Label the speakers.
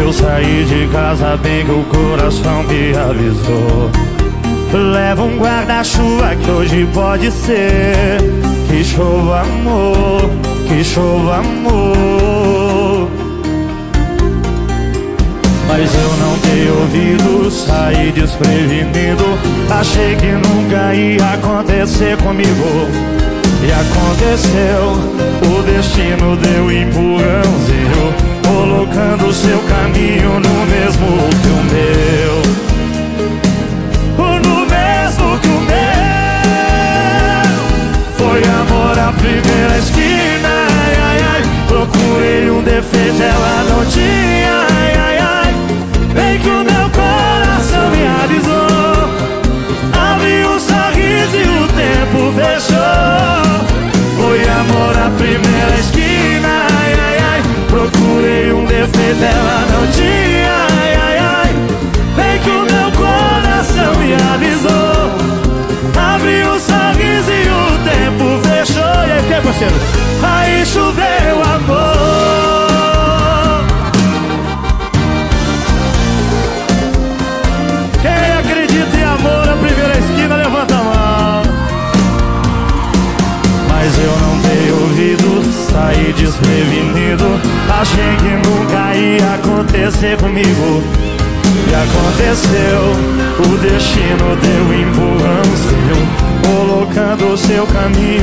Speaker 1: eu saí de casa bem que o coração me avisou. Leva um guarda-chuva que hoje pode ser. Que chova amor, que chova amor. Mas eu não dei ouvido, saí desprevenido. Achei que nunca ia acontecer comigo. E aconteceu, o destino deu empurrãozinho colocando seu caminho no mesmo que o meu. No mesmo que o meu. Foi amor à primeira esquina. Ai, ai, ai. Procurei um defeito, ela não tinha. Ai, ai, ai. Bem que o meu coração me avisou. Abri um sorriso e o tempo fechou. Foi amor à primeira esquina. Defeito, ela não tinha, ai, ai, ai. Bem que o meu coração me avisou. Abri um sorriso e o tempo fechou. E aí, que parceiro? Não dei ouvido, saí desprevenido. Achei que nunca ia acontecer comigo. E aconteceu O destino deu empurrãozinho Colocando o seu caminho